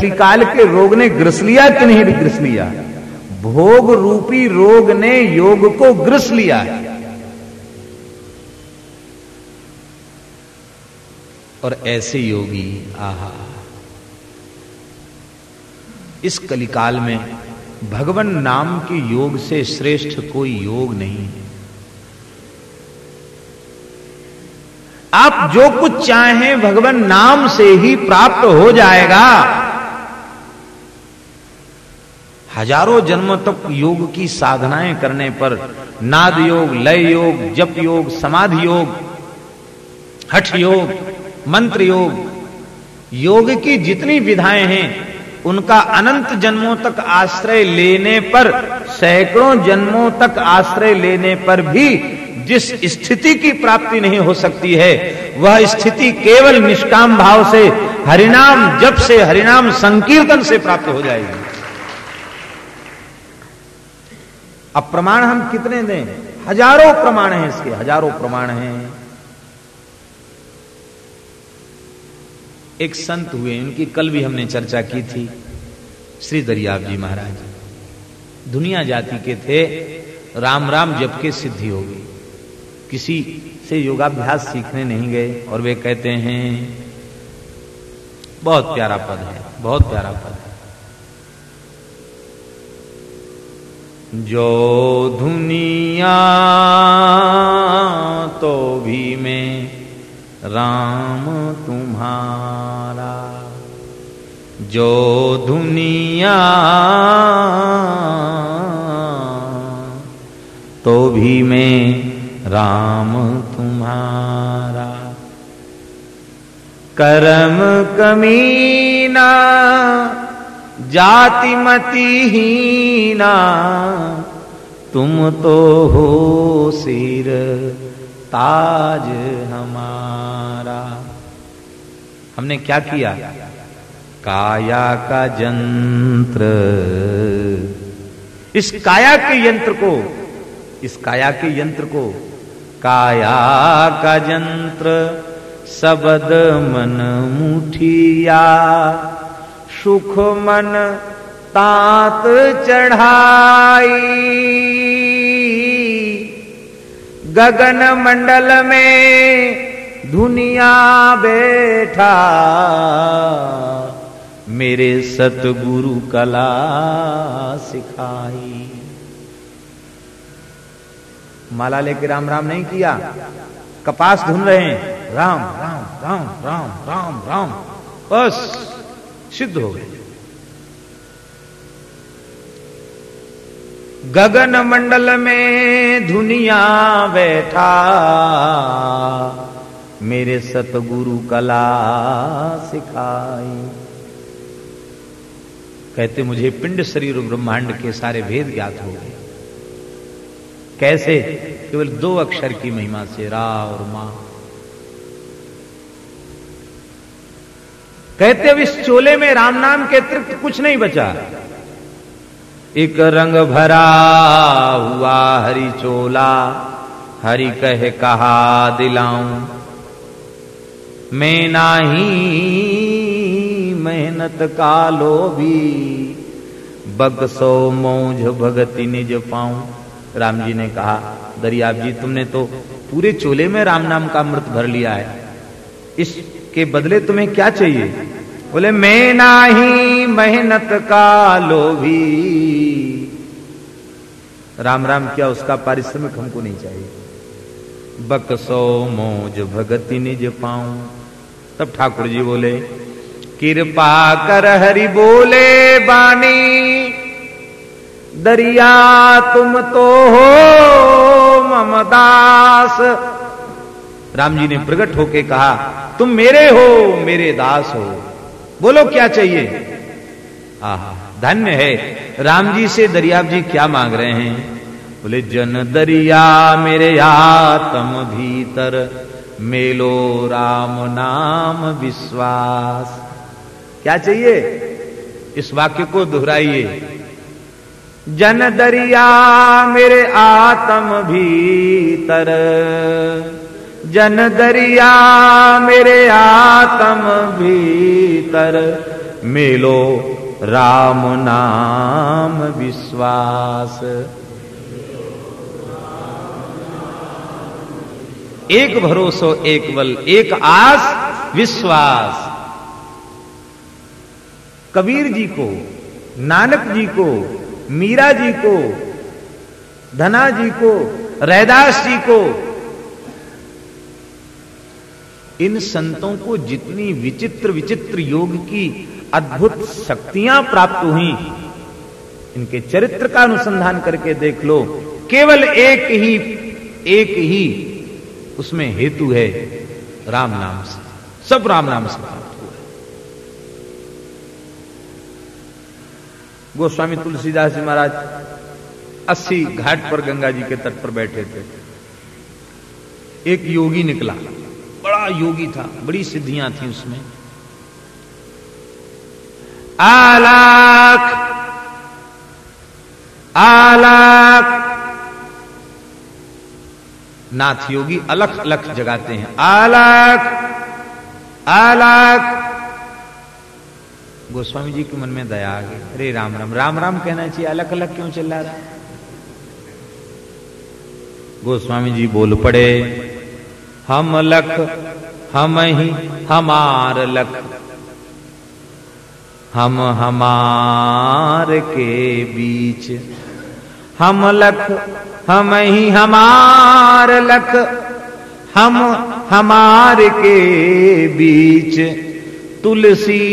कलिकाल के रोग ने ग्रस लिया कि नहीं ग्रस लिया? भोग रूपी रोग ने योग को ग्रस लिया। और ऐसे योगी, आहा। इस कलिकाल में भगवान नाम के योग से श्रेष्ठ कोई योग नहीं है। आप जो कुछ चाहें, भगवान नाम से ही प्राप्त हो जाएगा। हज़ारों जन्मों तक योग की साधनाएँ करने पर नाद योग, लय योग, जप योग, समाधि योग, हठ योग, मंत्र योग योग की जितनी विधाएँ हैं, उनका अनंत जन्मों तक आश्रय लेने पर, सैकड़ों जन्मों तक आश्रय लेने पर भी जिस स्थिति की प्राप्ति नहीं हो सकती है, वह स्थिति केवल निष्काम भाव से, हरिनाम जप से, हरिनाम संकीर्तन से प्राप्त हो जाएगी। अब प्रमाण हम कितने दें? हज़ारों प्रमाण हैं इसके, हज़ारों प्रमाण हैं। एक संत हुए, उनकी कल भी हमने चर्चा की थी, श्री दरियाब जी महाराज। दुनिया जाति के थे, राम राम जब के सिद्धि होगी किसी से योगाभ्यास सीखने नहीं गए, और वे कहते हैं, बहुत प्यारा पद है, बहुत प्यारा पद है। जो दुनिया तो भी में राम तुम्हारा। जो दुनिया तो भी में राम तुम्हारा। करम कमीना जाति मती हीना तुम तो हो सिर ताज हमारा। हमने क्या किया? काया का यंत्र। इस काया के यंत्र को, इस काया के यंत्र को, काया का यंत्र सबद मन मुठिया। सुख मन तात चढ़ाई। गगन मंडल में दुनिया बैठा। मेरे सतगुरु कला सिखाई। माला लेके राम राम नहीं किया। कपास धुन रहे हैं। राम राम राम राम राम राम। बस। सिद्ध हो गए। गगन मंडल में दुनिया बैठा, मेरे सतगुरु कला सिखाई। कहते, मुझे पिंड शरीर ब्रह्मांड के सारे भेद ज्ञात हो गए। कैसे? केवल दो अक्षर की महिमा से, रा और माँ। कहते अब इस चोले में राम नाम के अतिरिक्त कुछ नहीं बचा। एक रंग भरा हुआ हरी चोला, हरि कह कहा दिलाऊं। मैं नाही मेहनत का लोभी बगसो मौज भगति निज पाऊँ। राम जी ने कहा, दरियाब जी, तुमने तो पूरे चोले में राम नाम का अमृत भर लिया है। इसके बदले तुम्हें क्या चाहिए? बोले, मैं ना ही मेहनत का लोभी। राम राम क्या, उसका पारिश्रमिक हमको नहीं चाहिए। बकसो मोज भगति निज पाऊँ। तब ठाकुर जी बोले, कृपा कर हरि बोले बानी दरिया तुम तो हो, ममदास। राम जी ने प्रकट होके कहा, तुम मेरे हो, मेरे दास हो। बोलो, क्या चाहिए? आहा, धन्य है। राम जी से दरियाब जी क्या मांग रहे हैं? बोले, जन दरिया मेरे आत्म भीतर, मेलो राम नाम विश्वास। क्या चाहिए? इस वाक्य को दोहराइए। जन दरिया मेरे आत्म भीतर जन दरिया मेरे आत्म भीतर, मेलो राम नाम विश्वास। एक भरोसो, एक बल, एक आस, विश्वास। कबीर जी को, नानक जी को, मीरा जी को, धना जी को, रैदास जी को इन संतों को जितनी विचित्र विचित्र योग की अद्भुत शक्तियाँ प्राप्त हुई, इनके चरित्र का अनुसंधान करके देख लो। केवल एक ही एक ही उसमें हेतु है, राम नाम से। सब राम नाम से प्राप्त हुआ गोस्वामी तुलसीदास जी महाराज अस्सी घाट पर गंगा जी के तट पर बैठे थे। एक योगी निकला। बड़ा योगी था बड़ी सिद्धियाँ थी उसमें। आलाख आलाख नाथ योगी अलख अलख जगाते हैं। आलाख आलाख गोस्वामी जी के मन में दया आ गई। अरे राम राम राम राम कहना चाहिए अलग अलग क्यों चिल्ला रहा गोस्वामी जी बोल पड़े। हम लख, हम ही हमार लख। हम हमार के बीच। हम लख, हम ही हमार लख। हम हमार के बीच। तुलसी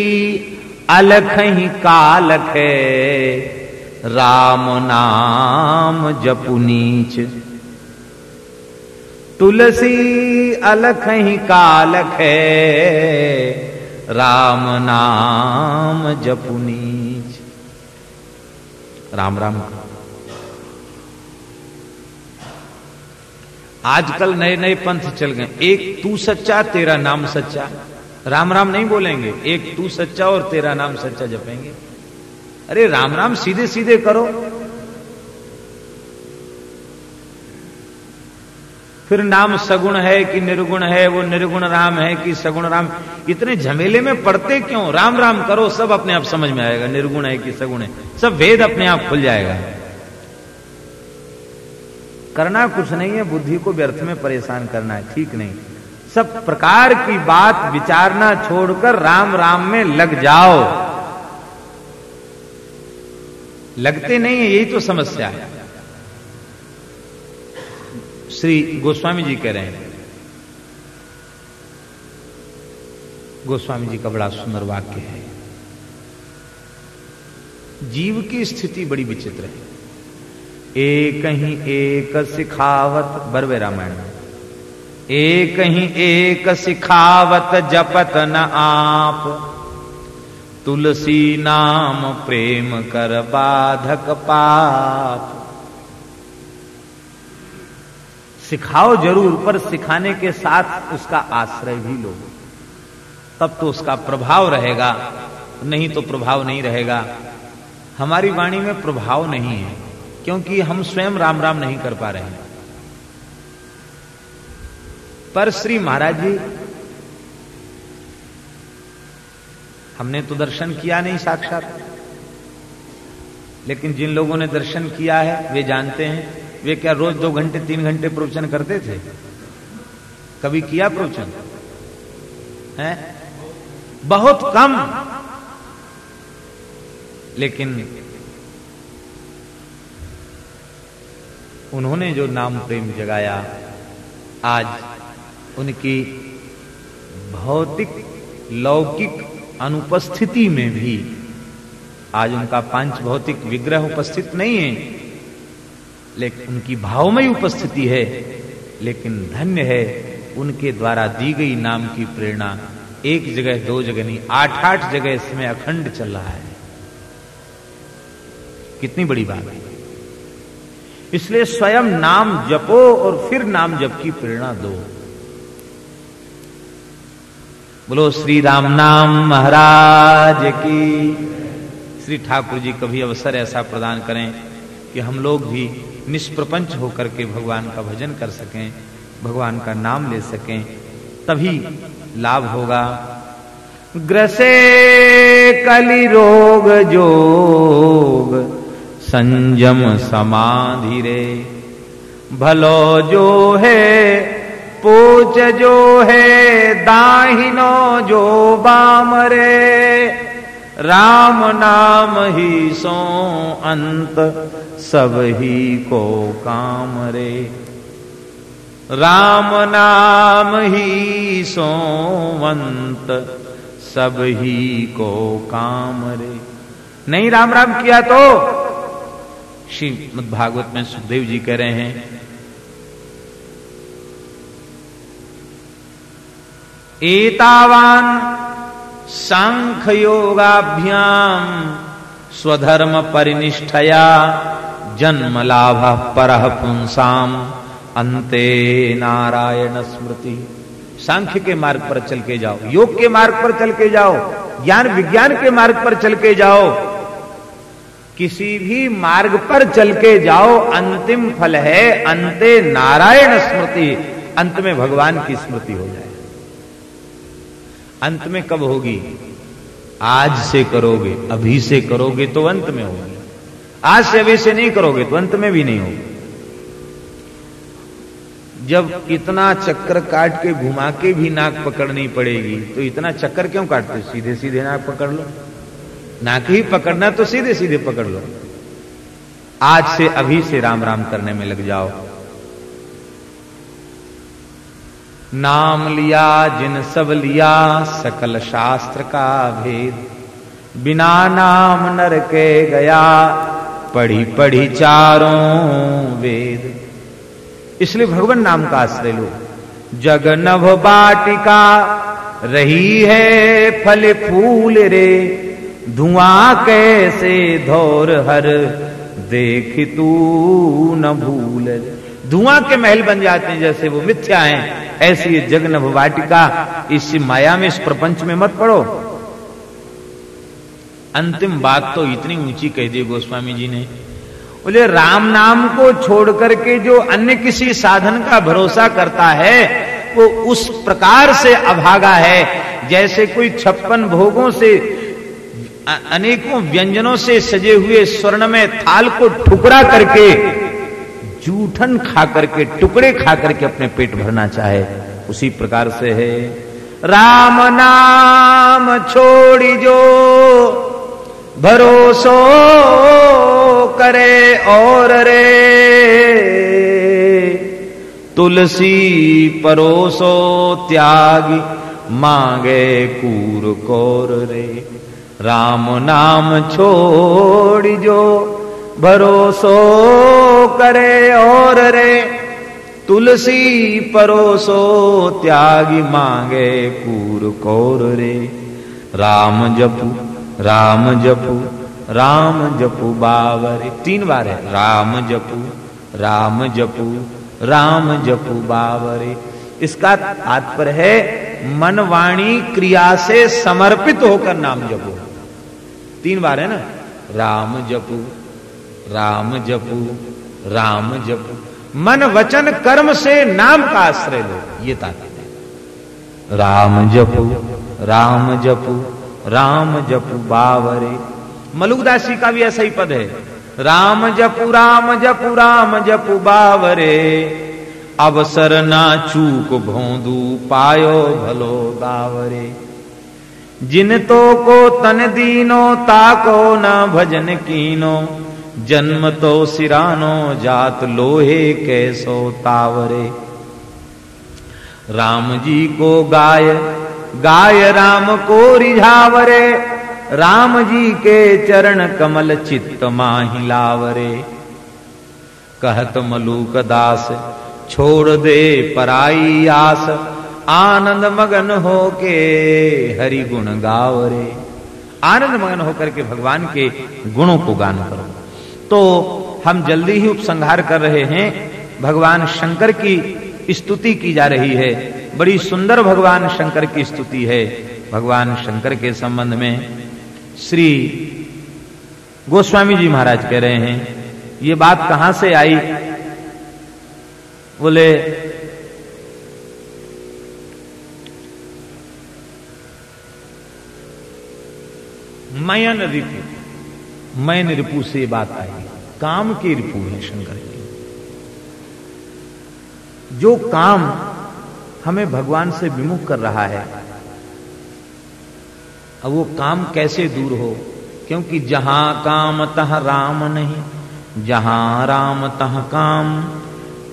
अलख ही कालख है। राम नाम जपु नीच। तुलसी अलख ही कालख है। राम नाम जपुनीच राम राम। आजकल नए नए पंथ चल गए। एक तू सच्चा, तेरा नाम सच्चा। राम राम नहीं बोलेंगे। एक तू सच्चा और तेरा नाम सच्चा जपेंगे। अरे राम राम, सीधे सीधे करो। फिर नाम सगुण है कि निर्गुण है, वो निर्गुण राम है कि सगुण राम। इतने झमेले में पड़ते क्यों? राम राम करो, सब अपने आप समझ में आएगा, निर्गुण है कि सगुण है। सब वेद अपने आप खुल जाएगा। करना कुछ नहीं है, बुद्धि को व्यर्थ में परेशान करना है, ठीक नहीं। सब प्रकार की बात विचारना छोड़कर राम राम में लग जाओ। लगते नहीं है, यही तो समस्या है। श्री गोस्वामी जी कह रहे हैं। गोस्वामी जी का बड़ा सुंदर वाक्य है। जीव की स्थिति बड़ी विचित्र है। एक ही एक सिखावत, बरवे रामायण। एक ही एक सिखावत जपत न आप। तुलसी नाम प्रेम कर बाधक पाप। सिखाओ ज़रूर, पर सिखाने के साथ उसका आश्रय भी लो। तब तो उसका प्रभाव रहेगा, नहीं तो प्रभाव नहीं रहेगा। हमारी वाणी में प्रभाव नहीं है, क्योंकि हम स्वयं राम राम नहीं कर पा रहे हैं। पर श्री महाराज जी, हमने तो दर्शन किया नहीं साक्षात, लेकिन जिन लोगों ने दर्शन किया है, वे जानते हैं। वे क्या रोज दो घंटे, तीन घंटे प्रवचन करते थे? कभी किया प्रवचन? है? बहुत कम। लेकिन उन्होंने जो नाम प्रेम जगाया, आज उनकी भौतिक, लौकिक अनुपस्थिति में भी आज उनका पाँच भौतिक विग्रह उपस्थित नहीं है। लेकिन उनकी भावमय उपस्थिति है, लेकिन धन्य है, उनके द्वारा दी गई नाम की प्रेरणा एक जगह, दो जगह नहीं आठ आठ जगह इसमें अखंड चल रहा है। कितनी बड़ी बात है। इसलिए स्वयं नाम जपो और फिर नाम जप की प्रेरणा दो। बोलो, श्री राम नाम महाराज की। श्री ठाकुर जी, कभी अवसर ऐसा प्रदान करें कि हम लोग भी निष्प्रपंच होकर के भगवान का भजन कर सकें, भगवान का नाम ले सकें, तभी लाभ होगा। ग्रसे कलि रोग जोग संयम समाधि रे। भलो जो है पूछ जो है, दाहिनो जो बाम रे। राम नाम ही सो अंत, सब ही को काम रे। राम नाम ही सो अंत, सब ही को काम रे। नहीं राम राम किया तो? श्रीमद भागवत में सुखदेव जी कह रहे हैं, एतावान सांख्य योगाभ्याम स्वधर्म परिनिष्ठया जन्म लाभ पर पुंसाम अंते नारायण स्मृति। सांख्य के मार्ग पर चल के जाओ। योग के मार्ग पर चल के जाओ। ज्ञान विज्ञान के मार्ग पर चल के जाओ। किसी भी मार्ग पर चल के जाओ। अंतिम फल है, अंते नारायण स्मृति। अंत में भगवान की स्मृति हो जाए। अंत में कब होगी? आज से करोगे, अभी से करोगे तो अंत में होगी। आज से, अभी से नहीं करोगे तो अंत में भी नहीं होगी। जब इतना चक्कर काट के घुमा के भी नाक पकड़नी पड़ेगी तो इतना चक्कर क्यों काटते? सीधे सीधे नाक पकड़ लो। नाक ही पकड़ना तो सीधे सीधे पकड़ लो। आज से, अभी से राम राम करने में लग जाओ। नाम लिया, जिन सब लिया, सकल शास्त्र का भेद। बिना नाम नर के गया, पढ़ी पढ़ी चारों वेद। इसलिए भगवान नाम का आश्रय लो। जग नभ बाटिका, रही है फल फूल रे। धुआँ कैसे धोर हर, देख तू न भूल धुआँ के महल बन जाते हैं जैसे वो मिथ्या हैं। ऐसी जग नभ वाटिका इस माया में इस प्रपंच में मत पड़ो। अंतिम बात तो इतनी ऊँची कह दी गोस्वामी जी ने। बोले, राम नाम को छोड़ करके जो अन्य किसी साधन का भरोसा करता है, वो उस प्रकार से अभागा है। जैसे कोई छप्पन भोगों से अनेकों व्यंजनों से सजे हुए स्वर्ण में थाल को ठुकरा करके जूठन खा करके टुकड़े खा करके अपने पेट भरना चाहे, उसी प्रकार से है। राम नाम छोड़ी जो भरोसो करे और रे। तुलसी परोसो त्यागी, मांगे कूर कोर रे। राम नाम छोड़ जो भरोसो करे और रे। तुलसी परोसो त्यागी मांगे कूर कौर रे। राम जपू राम जपू राम जपू बावर। तीन बार है। राम जपू राम जपू राम जपू बावरे। इसका तात्पर्य है मन वाणी क्रिया से समर्पित होकर नाम जपो। तीन बार है ना? राम जपू राम जपू राम जपू। मन वचन कर्म से नाम का आश्रय लो। ये तात्पर्य। राम जपू राम जपू राम जपू बावरे। मलुकदासी का भी ऐसा ही पद है। राम जपू राम जपू राम जपू बावरे। अवसर ना चूक भोंदू पायो भलो दावरे। जिन तो को तन दीनो ताको न भजन कीनो। जन्म तो सिरानो जात लोहे कैसो तावरे। राम जी को गाय गाय राम को रिझावरे। राम जी के चरण कमल चित्त माहिलावरे कहत मलूक दास, छोड़ दे पराई आस, आनंद मगन हो के हरि गुण गावरे। आनंद मगन होकर के भगवान के गुणों को गान करो। तो हम जल्दी ही उपसंहार कर रहे हैं। भगवान शंकर की स्तुति की जा रही है। बड़ी सुंदर भगवान शंकर की स्तुति है। भगवान शंकर के संबंध में श्री गोस्वामी जी महाराज कह रहे हैं, ये बात कहाँ से आई? बोले, मयन रिपु मैन रिपु से बात आई काम के रिपु है, शंकर जी। जो काम हमें भगवान से विमुख कर रहा है, अब वो काम कैसे दूर हो? क्योंकि जहाँ काम तह राम नहीं, जहाँ राम तह काम,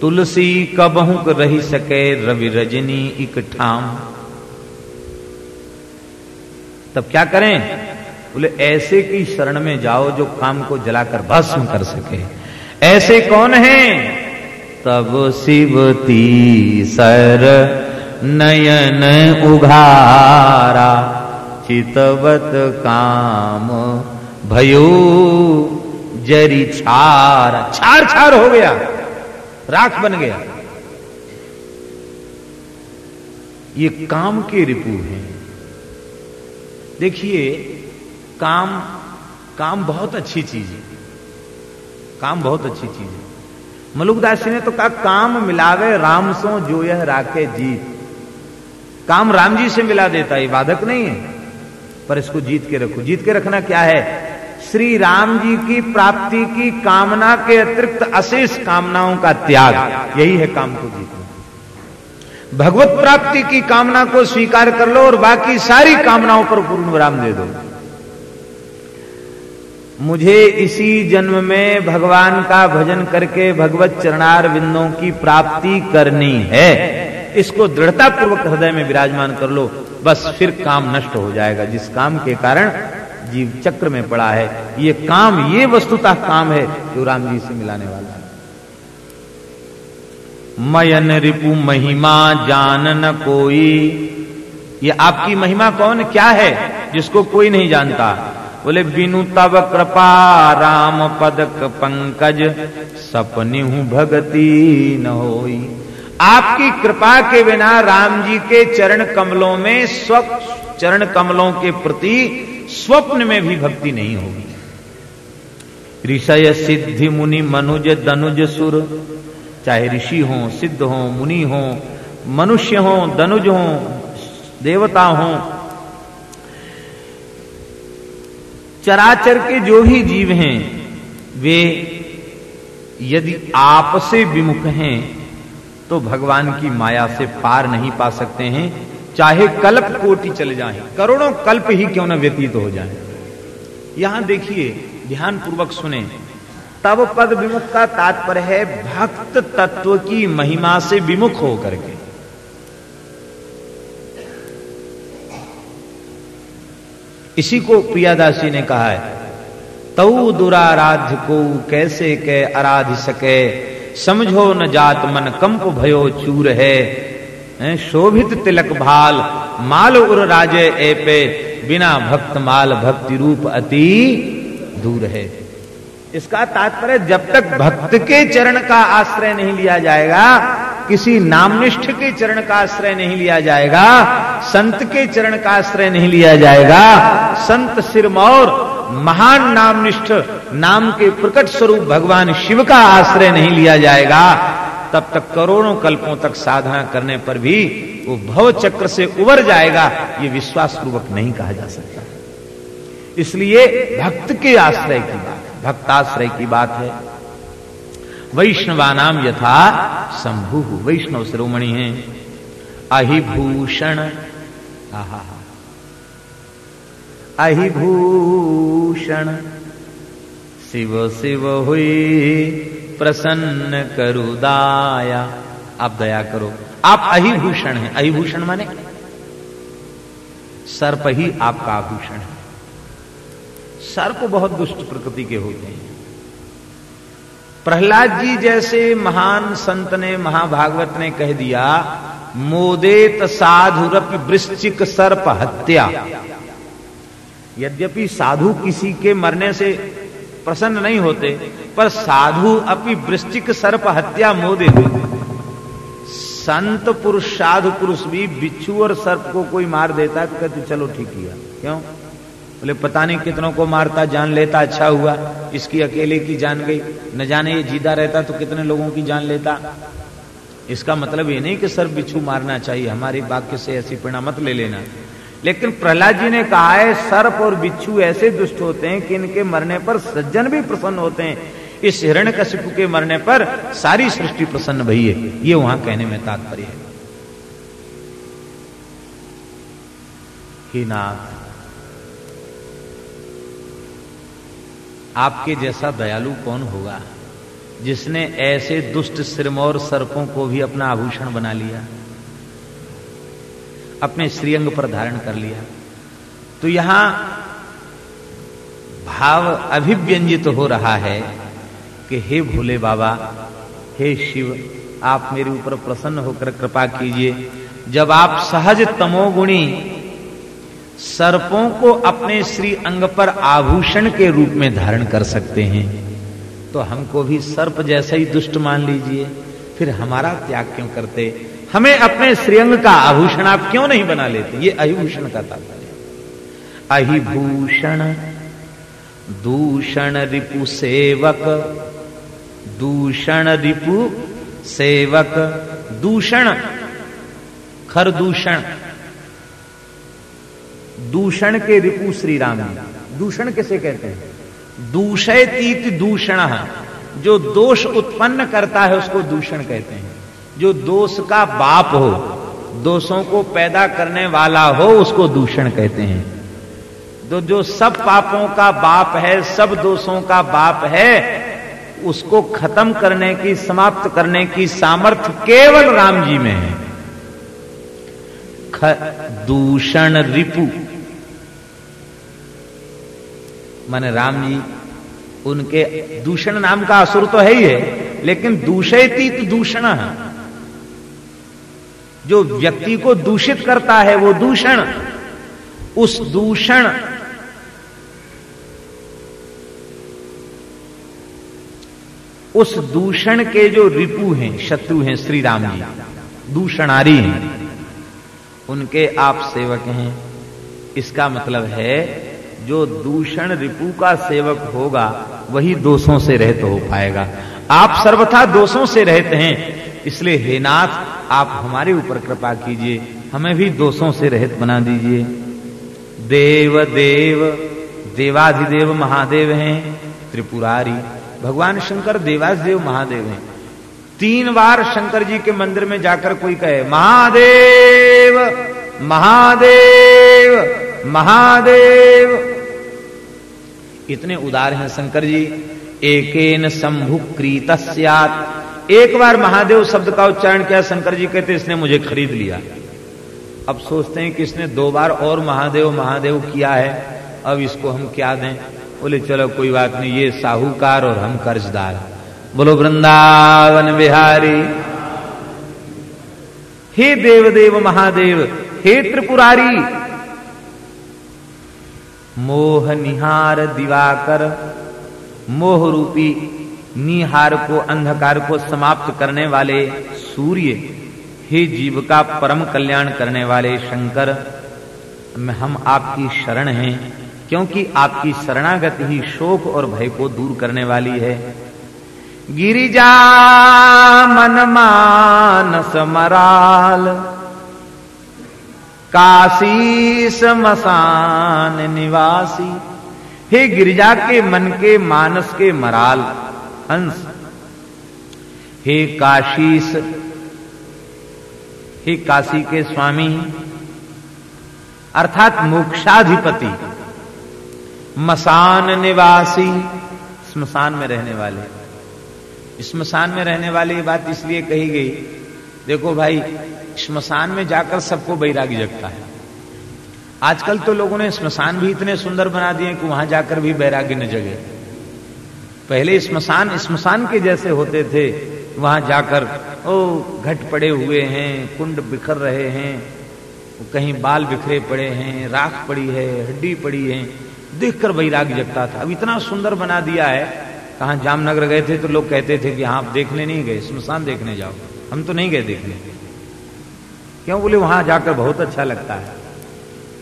तुलसी कबहू रही सके रवि रजनी इकठाम तब क्या करें? बोले, ऐसे की शरण में जाओ जो काम को जलाकर भस्म कर सके। ऐसे कौन है? तब शिवती सर नयन उघारा, चितवत काम भयो जरी छार। छार छार हो गया, राख बन गया। ये काम के रिपु हैं। देखिए काम काम बहुत अच्छी चीज़ है। काम बहुत अच्छी चीज़ है। मलुकदास ने तो कहा, काम मिलावे राम सो जो यह राखे जीत। काम राम जी से मिला देता है बाधक नहीं है। पर इसको जीत के रखो। जीत के रखना क्या है? श्री राम जी की प्राप्ति की कामना के अतिरिक्त अशेष कामनाओं का त्याग। यही है काम को जीतना भगवत प्राप्ति की कामना को स्वीकार कर लो और बाकी सारी कामनाओं पर पूर्ण विराम दे दो। मुझे इसी जन्म में भगवान का भजन करके भगवत चरणार बिंदों की प्राप्ति करनी है। इसको दृढ़ता पूर्वक हृदय में विराजमान कर लो, बस फिर काम नष्ट हो जाएगा। जिस काम के कारण जीव चक्र में पड़ा है, ये काम, ये वस्तुतः काम है जो राम जी से मिलाने वाला है। मयन रिपु महिमा जान न कोई। ये आपकी महिमा कौन, क्या है, जिसको कोई नहीं जानता? बोले, बिनु तब कृपा राम पदक पंकज सपनी हूँ भगती न होई। आपकी कृपा के बिना राम जी के चरण कमलों में स्व, चरण कमलों के प्रति स्वप्न में भी भक्ति नहीं होगी। ऋषय सिद्धि मुनि मनुज दनुज सुर, चाहे ऋषि हो, सिद्ध हो, मुनि हो, मनुष्य हो, दनुज हो, देवता हो चराचर के जो भी जीव हैं, वे यदि आपसे विमुख हैं तो भगवान की माया से पार नहीं पा सकते हैं। चाहे कल्प कोटि चले जाएँ, करोड़ों कल्प ही क्यों न व्यतीत हो जाए। यहाँ देखिए ध्यान पूर्वक सुने। तब पद विमुख का तात्पर्य है, भक्त तत्व की महिमा से विमुख होकर के। इसी को प्रियादासी ने कहा है। तऊ दुराराध्य को कैसे के आराध सके? समझो न जात मन, कंप भयो चूर है। शोभित तिलक भाल, माल उर राजे ए पे बिना भक्त माल भक्ति रूप अति दूर है। इसका तात्पर्य जब तक भक्त के चरण का आश्रय नहीं लिया जाएगा, किसी नामनिष्ठ के चरण का आश्रय नहीं लिया जाएगा, संत के चरण का आश्रय नहीं लिया जाएगा, संत सिरमौर, महान नामनिष्ठ, नाम के प्रकट स्वरूप भगवान शिव का आश्रय नहीं लिया जाएगा, तब तक करोड़ों कल्पों तक साधना करने पर भी वो भव चक्र से उबर जाएगा, ये विश्वास पूर्वक नहीं कहा जा सकता। इसलिए भक्त के आश्रय की बात। भक्ताश्रय की बात है। वैष्णवानाम यथा शंभु। वैष्णव श्रोमणि है। अहिभूषण। अहिभूषण। शिव शिव हुई प्रसन्न करुदाया। आप दया करो। आप अहिभूषण हैं। अहिभूषण माने? सर्प ही आपका आभूषण है। सर्प बहुत दुष्ट प्रकृति के होते हैं। प्रहलाद जी जैसे महान संत ने, महाभागवत ने कह दिया, मोदेत साधुरप वृश्चिक सर्प हत्या। यद्यपि साधु किसी के मरने से प्रसन्न नहीं होते, पर साधु अपनी वृश्चिक सर्प हत्या मोदे देते संत पुरुष, साधु पुरुष भी बिच्छू और सर्प को कोई मार देता है तो कहते, चलो ठीक किया। क्यों? बोले, पता नहीं कितनों को मारता, जान लेता अच्छा हुआ। इसकी अकेले की जान गई। न जाने ये जीता रहता तो कितने लोगों की जान लेता। इसका मतलब ये नहीं कि सर्प बिच्छू मारना चाहिए। हमारे वाक्य से ऐसी प्रेरणा मत ले लेना। लेकिन प्रहलाद जी ने कहा है, सर्प और बिच्छू ऐसे दुष्ट होते हैं कि इनके मरने पर सज्जन भी प्रसन्न होते हैं। इस हिरण कशिपु के मरने पर सारी सृष्टि प्रसन्न भई है। ये वहाँ कहने में तात्पर्य है। ही नाथ आपके जैसा दयालु कौन होगा? जिसने ऐसे दुष्ट सिरमौर सर्पों को भी अपना आभूषण बना लिया, अपने श्रीअंग पर धारण कर लिया। तो यहाँ भाव अभिव्यंजित हो रहा है कि हे भोले बाबा, हे शिव, आप मेरे ऊपर प्रसन्न होकर कृपा कीजिए। जब आप सहज तमोगुणी सर्पों को अपने श्री अंग पर आभूषण के रूप में धारण कर सकते हैं। तो हमको भी सर्प जैसा ही दुष्ट मान लीजिए। फिर हमारा त्याग क्यों करते? हमें अपने श्रीअंग का आभूषण आप क्यों नहीं बना लेते? ये अहिभूषण का तात्पर्य अहिभूषण, दूषण रिपु सेवक, दूषण रिपु सेवक, दूषण खर दूषण के रिपु श्री राम दूषण किसे कहते हैं? दूषय तीत दूषण। जो दोष उत्पन्न करता है, उसको दूषण कहते हैं। जो दोष का बाप हो, दोषों को पैदा करने वाला हो, उसको दूषण कहते हैं। तो जो सब पापों का बाप है, सब दोषों का बाप है, उसको खत्म करने की, समाप्त करने की सामर्थ्य केवल राम जी में है। दूषण रिपु। माने राम जी उनके दूषण नाम का असुर तो है ही है, लेकिन दूषित दूषण है। जो व्यक्ति को दूषित करता है वो दूषण। उस दूषण उस दूषण के जो रिपु हैं, शत्रु हैं श्री राम जी, दूषणारी हैं, उनके आप सेवक हैं। इसका मतलब है जो दूषण रिपु का सेवक होगा, वही दोषों से रहते हो पाएगा। आप सर्वथा दोषों से रहते हैं। इसलिए हे नाथ, आप हमारे ऊपर कृपा कीजिए, हमें भी दोषों से रहित बना दीजिए। देव देव, देवाधिदेव महादेव हैं, त्रिपुरारी। भगवान शंकर, देवाधिदेव महादेव हैं। तीन बार शंकर जी के मंदिर में जाकर कोई कहे, महादेव महादेव महादेव इतने उदार हैं शंकर जी। एकेन शंभु क्रीत एक बार महादेव शब्द का उच्चारण किया, शंकर जी कहते, इसने मुझे खरीद लिया। अब सोचते हैं कि इसने दो बार और महादेव महादेव किया है। अब इसको हम क्या दें? बोले, चलो, कोई बात नहीं, ये साहूकार और हम कर्जदार बोलो, वृंदावन बिहारी। हे देवदेव महादेव, हे त्रिपुरारी मोह निहार दिवाकर मोह रूपी निहार को अंधकार को समाप्त करने वाले सूर्य, हे जीव का परम कल्याण करने वाले शंकर, में हम आपकी शरण हैं, क्योंकि आपकी शरणागति ही शोक और भय को दूर करने वाली है। गिरिजा, मन मानस मराल काशी समसान निवासी। हे गिरिजा के मन के मानस के मराल, हंस। हे काशीस, हे काशी के स्वामी, अर्थात मोक्षाधिपति, मसान निवासी। स्मशान में रहने वाले। स्मशान में रहने वाली बात इसलिए कही गई, देखो भाई स्मशान में जाकर सबको बैरागी जगता है। आजकल तो लोगों ने स्मशान भी इतने सुंदर बना दिए कि वहाँ जाकर भी बैरागी न जगे। पहले स्मशान स्मशान के जैसे होते थे, वहाँ जाकर, ओ, घट पड़े हुए हैं, कुंड बिखर रहे हैं कहीं बाल बिखरे पड़े हैं, राख पड़ी है, हड्डी पड़ी है, देखकर बैराग जगता था। अब इतना सुंदर बना दिया है, कहा जामनगर गए थे तो लोग कहते थे कि हाँ आप देखने नहीं गए स्मशान देखने जाओ। हम तो नहीं गए देखने। क्यों बोले, वहाँ जाकर बहुत अच्छा लगता है।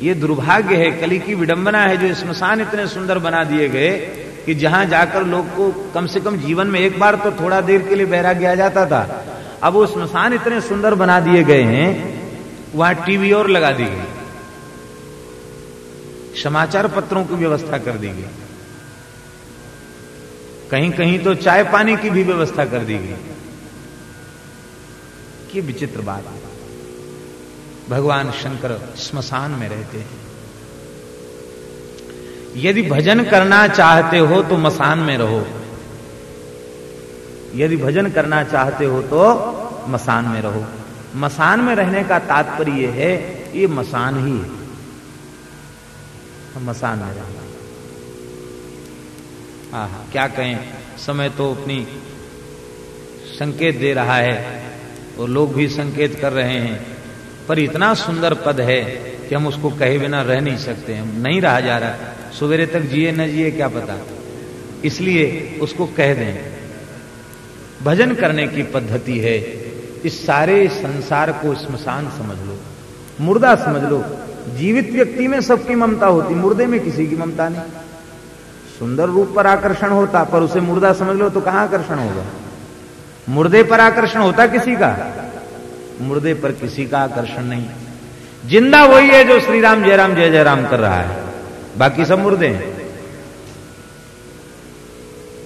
ये दुर्भाग्य है, कली की विडंबना है, जो स्मशान इतने सुंदर बना दिए गए, कि जहाँ जाकर लोग को कम से कम जीवन में एक बार तो थोड़ा देर के लिए बैराग्य आ जाता था। अब वो स्मशान इतने सुंदर बना दिए गए हैं, वहाँ टीवी और लगा दी गई। समाचार पत्रों की व्यवस्था कर दी गई। कहीं कहीं तो चाय पानी की भी व्यवस्था कर दी गई। कि विचित्र बात भगवान शंकर स्मशान में रहते हैं। यदि भजन करना चाहते हो तो मसान में रहो। यदि भजन करना चाहते हो तो मसान में रहो। मसान में रहने का तात्पर्य है, ये मसान ही है। मसान में रहना। हाँ क्या कहें? समय तो अपनी संकेत दे रहा है और लोग भी संकेत कर रहे हैं। पर इतना सुंदर पद है कि हम उसको कहे बिना रह नहीं सकते, हम नहीं रहा जा रहा। सवेरे तक जिए न जिए, क्या पता? इसलिए उसको कह दें, भजन करने की पद्धति है। इस सारे संसार को स्मशान समझ लो, मुर्दा समझ लो। जीवित व्यक्ति में सबकी ममता होती, मुर्दे में किसी की ममता नहीं। सुंदर रूप पर आकर्षण होता, पर उसे मुर्दा समझ लो तो कहाँ आकर्षण होगा? मुर्दे पर आकर्षण होता किसी का? मुर्दे पर किसी का आकर्षण नहीं। ज़िंदा वही है जो श्री राम जयराम, जय जयराम कर रहा है। बाकी सब मुर्दे हैं।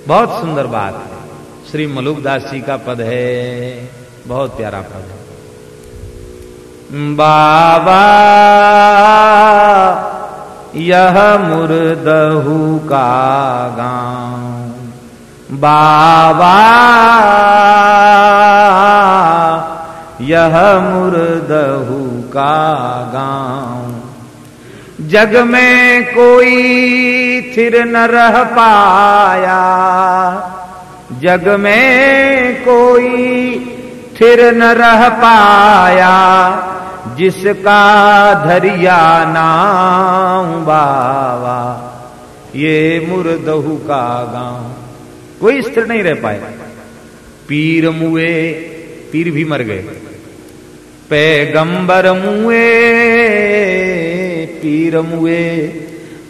बहुत सुंदर बात है। श्री मलुकदास जी का पद है। बहुत प्यारा पद है। बाबा, यह मुर्दहू का गाँव। बाबा यह मुर्दहू का गाँव। जग में कोई थिर न रह पाया। जग में कोई थिर न रह पाया। जिसका धरिया नाम बाबा ये मुर्दहू का गाँव। कोई स्थिर नहीं रह पाए पीर मुए, पीर भी मर गए। पैगंबर मुए पीर मुए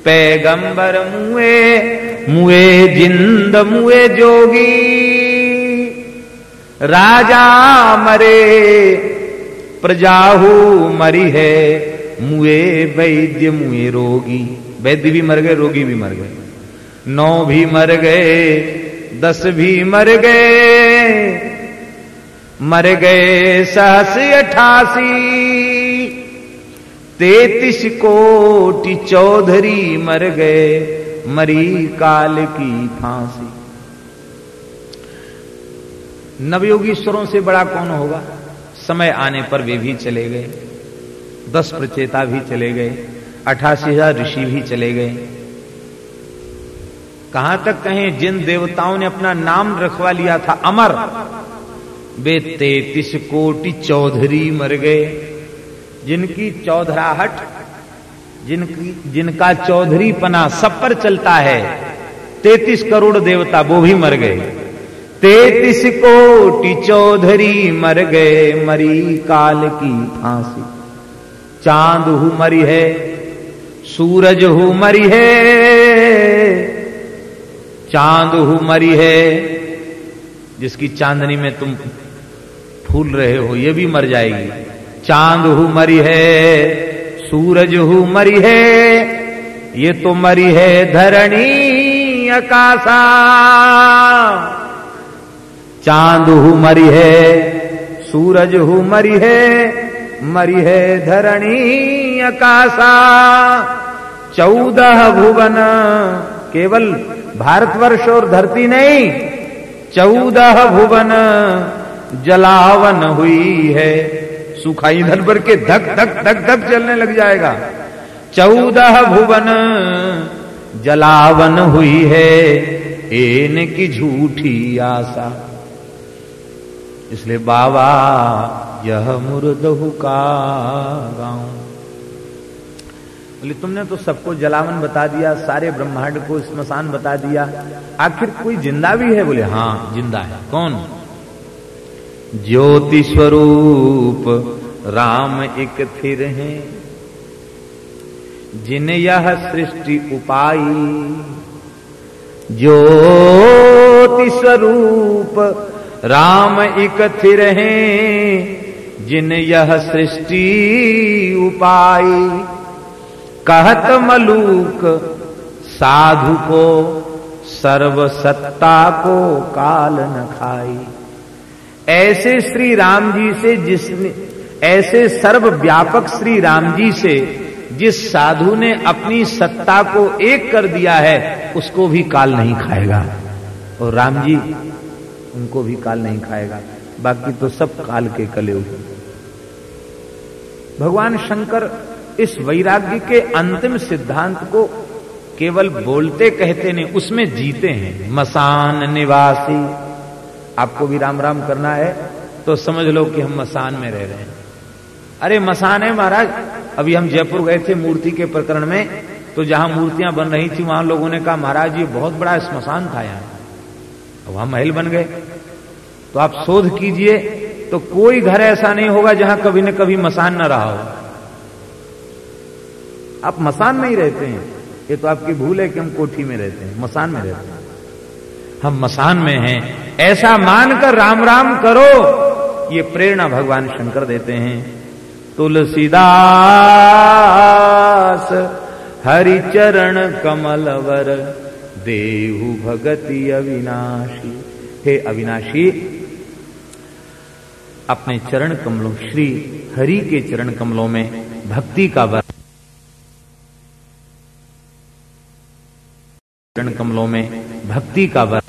पैगंबर मुए मुए जिंद मुए जोगी। राजा मरे, प्रजाहू मरी है, मुए वैद्य मुए रोगी। वैद्य भी मर गए, रोगी भी मर गए। नौ भी मर गए, दस भी मर गए मर गए सहस अठासी। तेतीस कोटि चौधरी मर गए, मरी काल की फांसी। नवयोगीश्वरों से बड़ा कौन होगा? समय आने पर वे भी चले गए। दस प्रचेता भी चले गए, अठासी हज़ार ऋषि भी चले गए। कहाँ तक कहें, जिन देवताओं ने अपना नाम रखवा लिया था अमर वे तैतीस कोटि चौधरी मर गए। जिनकी चौधराहट, जिनकी, जिनका चौधरी पना सब पर चलता है, तैतीस करोड़ देवता वो भी मर गए। तैतीस कोटि चौधरी मर गए, मरी काल की फांसी। चाँद हु मरी है, सूरज हु मरी है, चाँद हु मरी है, जिसकी चांदनी में तुम फूल रहे हो, ये भी मर जाएगी। चाँद हु मरी है, सूरज हु मरी है, ये तो मरी है धरणी अकाशा चाँद हु मरी है, सूरज हु मरी है मरी है धरणी अकाशा चौदह भुवन, केवल भारतवर्ष और धरती नहीं, चौदह भुवन जलावन हुई है। सूखा ईंधन भर के धक धक धक धक चलने लग जाएगा। चौदह भुवन जलावन हुई है। एन की झूठी आशा। इसलिए बाबा, यह मुर्दहु का गाँव बोले, तुमने तो सबको जलावन बता दिया, सारे ब्रह्मांड को स्मशान बता दिया। आखिर कोई ज़िंदा भी है? बोले हाँ ज़िंदा है। कौन? ज्योति स्वरूप राम एक थिर हैं। जिन यह सृष्टि उपाई ज्योति स्वरूप राम इकथिर हैं। जिन यह सृष्टि उपाई, कहत मलूक साधु को सर्व सत्ता को काल न खाई। ऐसे श्री राम जी से जिसने, ऐसे सर्व व्यापक श्री राम जी से जिस साधु ने अपनी सत्ता को एक कर दिया है, उसको भी काल नहीं खाएगा। और राम जी, उनको भी काल नहीं खाएगा। बाकी तो सब काल के कले हुए भगवान शंकर इस वैराग्य के अंतिम सिद्धांत को केवल बोलते कहते नहीं, उसमें जीते हैं। मसान निवासी। आपको भी राम राम करना है तो समझ लो कि हम मसान में रह रहे हैं। अरे, मसान है महाराज। अभी हम जयपुर गए थे मूर्ति के प्रकरण में तो जहाँ मूर्तियाँ बन रही थी, वहाँ लोगों ने कहा, महाराज, ये बहुत बड़ा स्मशान था यहाँ। वहाँ महल बन गए। तो आप शोध कीजिए तो कोई घर ऐसा नहीं होगा जहाँ कभी न कभी मसान न रहा हो। आप मसान में ही रहते हैं। ये तो आपकी भूल है कि हम कोठी में रहते हैं, मसान में रहते हैं। हम मसान में हैं। ऐसा मानकर राम राम करो। ये प्रेरणा भगवान शंकर देते हैं। तुलसीदास, हरिचरण कमलवर, देहु भगति अविनाशी। हे अविनाशी, अपने चरण कमलों, श्री हरि के चरण कमलों में भक्ति का वर चरण कमलों में भक्ति का वर